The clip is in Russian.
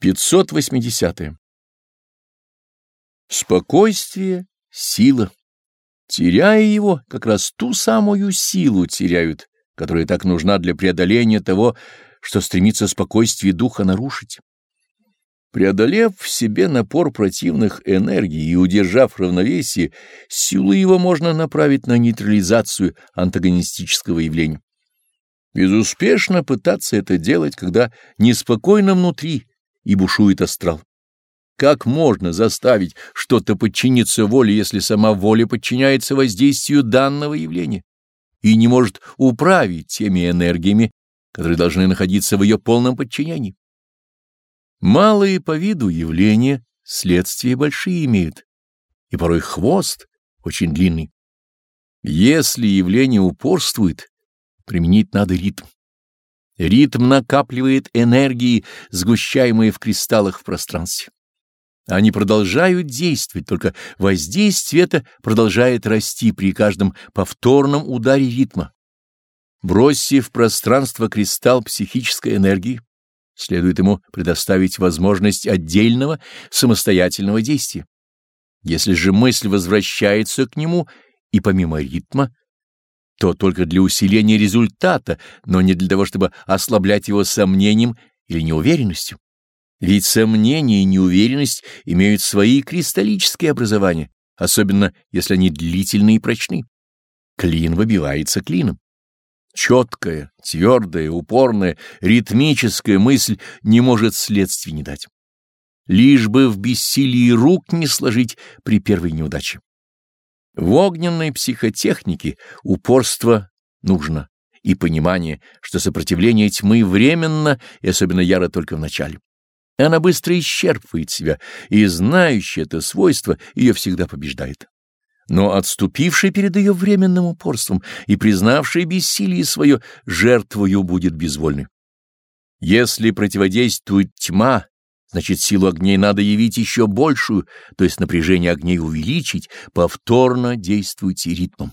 580. -е. Спокойствие — сила. Теряя его, как раз ту самую силу теряют, которая так нужна для преодоления того, что стремится спокойствие духа нарушить. Преодолев в себе напор противных энергий и удержав равновесие, силу его можно направить на нейтрализацию антагонистического явления. Безуспешно пытаться это делать, когда неспокойно внутри, и бушует астрал. Как можно заставить что-то подчиниться воле, если сама воля подчиняется воздействию данного явления и не может управить теми энергиями, которые должны находиться в ее полном подчинении? Малые по виду явления следствия большие имеют, и порой хвост очень длинный. Если явление упорствует, применить надо ритм. Ритм накапливает энергии, сгущаемые в кристаллах в пространстве. Они продолжают действовать, только воздействие это продолжает расти при каждом повторном ударе ритма. Бросив в пространство кристалл психической энергии, следует ему предоставить возможность отдельного самостоятельного действия. Если же мысль возвращается к нему и помимо ритма, то только для усиления результата, но не для того, чтобы ослаблять его сомнением или неуверенностью. Ведь сомнение и неуверенность имеют свои кристаллические образования, особенно если они длительные и прочны. Клин выбивается клином. Четкая, твердая, упорная, ритмическая мысль не может следствий не дать. Лишь бы в бессилии рук не сложить при первой неудаче. В огненной психотехнике упорство нужно и понимание, что сопротивление тьмы временно и особенно яро только в начале. Она быстро исчерпывает себя, и знающий это свойство ее всегда побеждает. Но отступивший перед ее временным упорством и признавший бессилие свое, жертвою будет безвольной. Если противодействует тьма, Значит, силу огней надо явить еще большую, то есть напряжение огней увеличить, повторно действуйте ритмом.